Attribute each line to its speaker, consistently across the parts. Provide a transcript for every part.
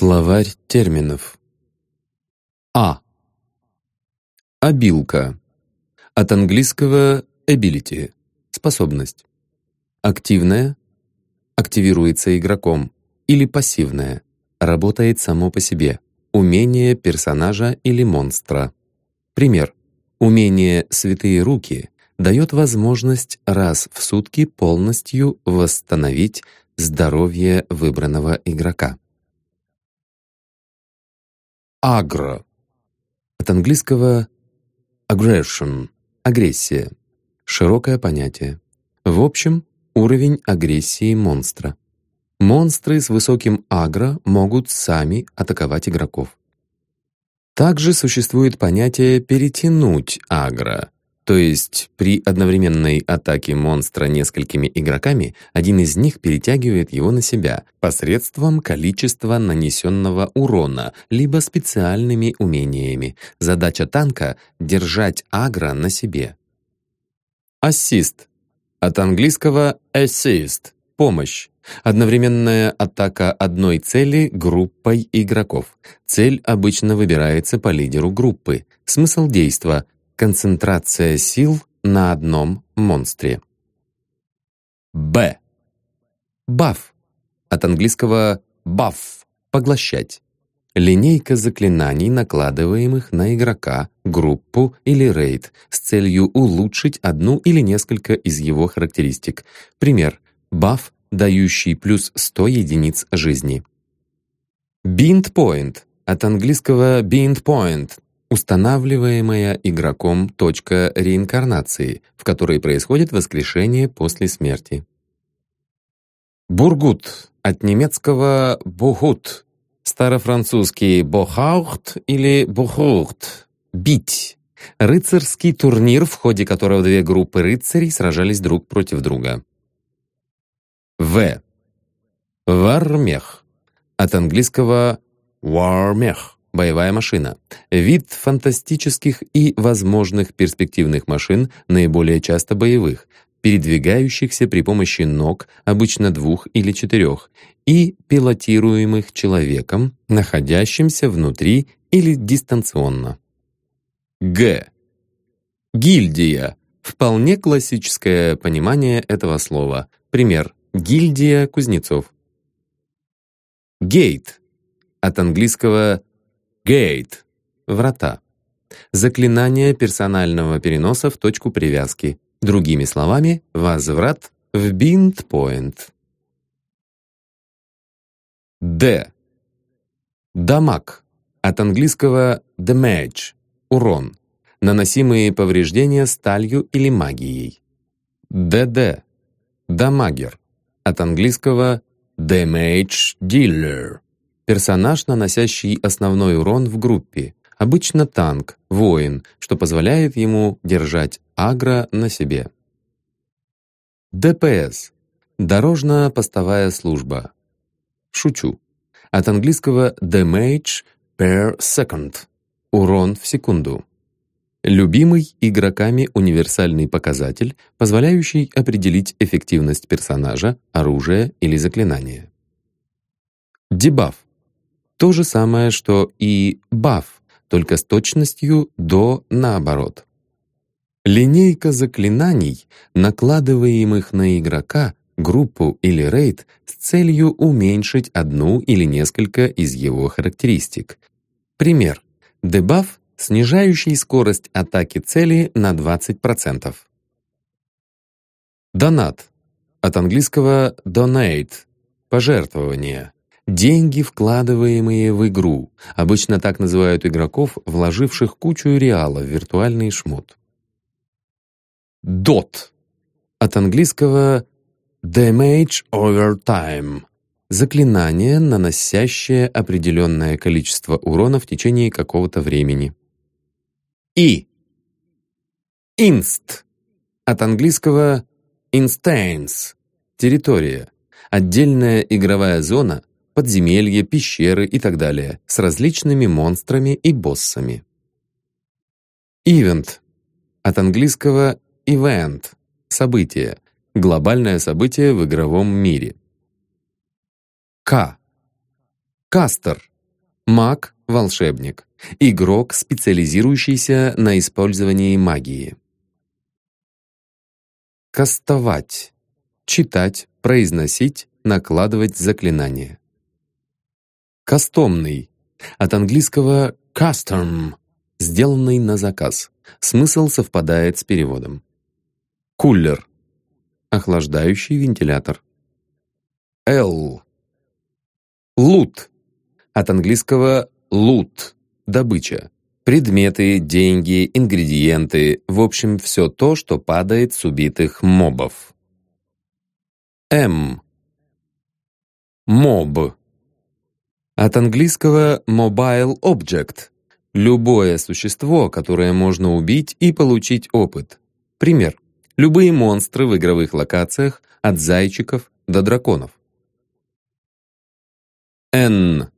Speaker 1: Словарь терминов. А. Обилка. От английского ability – способность. Активная – активируется игроком, или пассивная – работает само по себе, умение персонажа или монстра. Пример. Умение «святые руки» дает возможность раз в сутки полностью восстановить здоровье выбранного игрока. Агро. От английского aggression — агрессия. Широкое понятие. В общем, уровень агрессии монстра. Монстры с высоким агро могут сами атаковать игроков. Также существует понятие «перетянуть агро», то есть при одновременной атаке монстра несколькими игроками один из них перетягивает его на себя посредством количества нанесенного урона, либо специальными умениями. Задача танка — держать агро на себе. Ассист. От английского assist — помощь. Одновременная атака одной цели группой игроков. Цель обычно выбирается по лидеру группы. Смысл действа — Концентрация сил на одном монстре. Б. Баф. От английского buff — поглощать. Линейка заклинаний, накладываемых на игрока, группу или рейд с целью улучшить одну или несколько из его характеристик. Пример. Баф, дающий плюс 100 единиц жизни. Bind Point. От английского bind point устанавливаемая игроком точка реинкарнации, в которой происходит воскрешение после смерти. Бургут от немецкого «бухут», старофранцузский «бохаухт» или «бухурт» — «бить». Рыцарский турнир, в ходе которого две группы рыцарей сражались друг против друга. В. Вармех. От английского «вармех» Боевая машина. Вид фантастических и возможных перспективных машин, наиболее часто боевых, передвигающихся при помощи ног, обычно двух или четырех, и пилотируемых человеком, находящимся внутри или дистанционно. Г. Гильдия. Вполне классическое понимание этого слова. Пример. Гильдия кузнецов. Гейт. От английского Gate — врата. Заклинание персонального переноса в точку привязки. Другими словами, возврат в point. Д. Дамаг. От английского damage — урон. Наносимые повреждения сталью или магией. ДД. Дамагер. От английского damage dealer Персонаж, наносящий основной урон в группе, обычно танк, воин, что позволяет ему держать агро на себе. ДПС — дорожно-постовая служба. Шучу. От английского damage per second — урон в секунду. Любимый игроками универсальный показатель, позволяющий определить эффективность персонажа, оружия или заклинания. Дебаф то же самое, что и баф, только с точностью до наоборот. Линейка заклинаний, накладываемых на игрока, группу или рейд с целью уменьшить одну или несколько из его характеристик. Пример. Дебаф, снижающий скорость атаки цели на 20%. Донат. От английского donate – пожертвование. Деньги, вкладываемые в игру. Обычно так называют игроков, вложивших кучу реала в виртуальный шмот. DOT. От английского Damage over time. Заклинание, наносящее определенное количество урона в течение какого-то времени. И. Inst. От английского Instance. Территория. Отдельная игровая зона, подземелья, пещеры и так далее, с различными монстрами и боссами. Event. От английского event — событие, глобальное событие в игровом мире. К. Кастер. Маг, волшебник. Игрок, специализирующийся на использовании магии. Кастовать. Читать, произносить, накладывать заклинания. Кастомный. От английского custom, сделанный на заказ. Смысл совпадает с переводом. Кулер. Охлаждающий вентилятор. Л. Лут. От английского лут – добыча. Предметы, деньги, ингредиенты, в общем, все то, что падает с убитых мобов. М. Моб. От английского mobile object – любое существо, которое можно убить и получить опыт. Пример. Любые монстры в игровых локациях, от зайчиков до драконов. Н.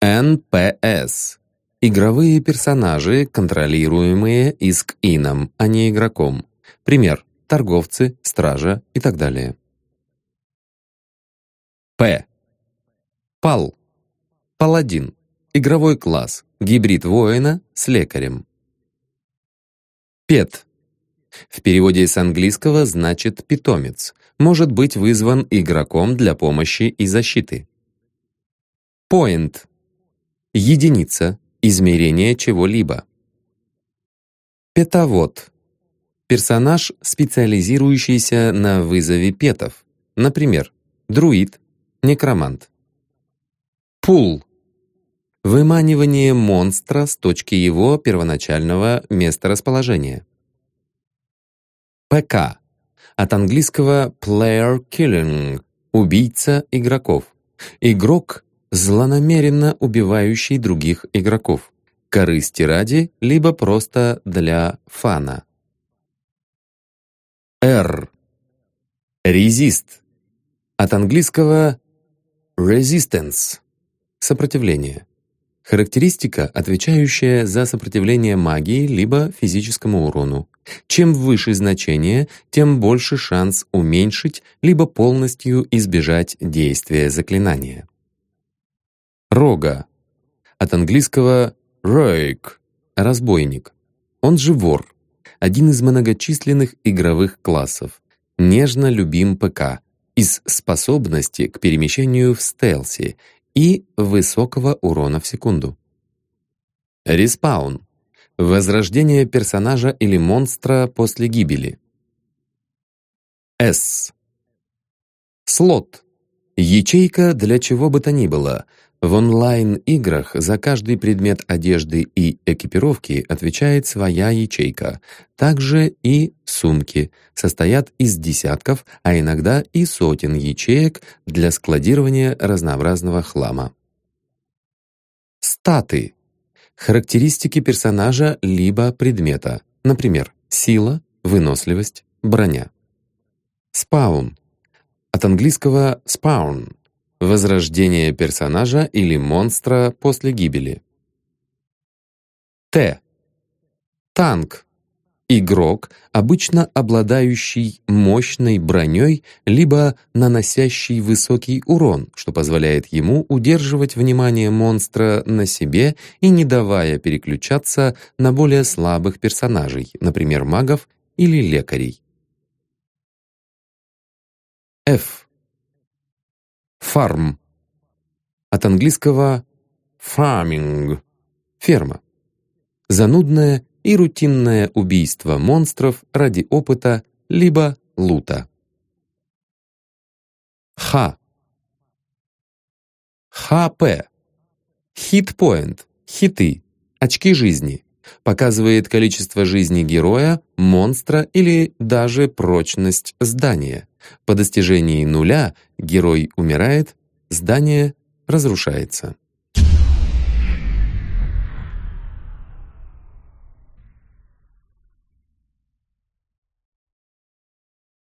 Speaker 1: НПС. Игровые персонажи, контролируемые искином, а не игроком. Пример. Торговцы, стража и так далее. П. Пал. Паладин. Игровой класс. Гибрид воина с лекарем. Пет. В переводе с английского значит «питомец». Может быть вызван игроком для помощи и защиты. Point Единица. Измерение чего-либо. Петовод. Персонаж, специализирующийся на вызове петов. Например, друид, некромант. Пул. Выманивание монстра с точки его первоначального месторасположения. ПК. От английского player killing – убийца игроков. Игрок злонамеренно убивающий других игроков, корысти ради, либо просто для фана. R. Резист. От английского resistance – сопротивление. Характеристика, отвечающая за сопротивление магии либо физическому урону. Чем выше значение, тем больше шанс уменьшить либо полностью избежать действия заклинания. Рога. От английского «rogue» — «разбойник». Он же вор. Один из многочисленных игровых классов. Нежно любим ПК. Из способности к перемещению в стелсе и высокого урона в секунду. Респаун. Возрождение персонажа или монстра после гибели. С. Слот. Ячейка для чего бы то ни было — в онлайн-играх за каждый предмет одежды и экипировки отвечает своя ячейка. Также и сумки состоят из десятков, а иногда и сотен ячеек для складирования разнообразного хлама. Статы. Характеристики персонажа либо предмета. Например, сила, выносливость, броня. Спаун. От английского spawn Возрождение персонажа или монстра после гибели. Т. Танк. Игрок, обычно обладающий мощной броней, либо наносящий высокий урон, что позволяет ему удерживать внимание монстра на себе и не давая переключаться на более слабых персонажей, например, магов или лекарей. F. Фарм. От английского farming – ферма. Занудное и рутинное убийство монстров ради опыта либо лута. Х. ХП. Хитпоинт. Хиты. Очки жизни. Показывает количество жизни героя, монстра или даже прочность здания. По достижении нуля герой умирает, здание разрушается.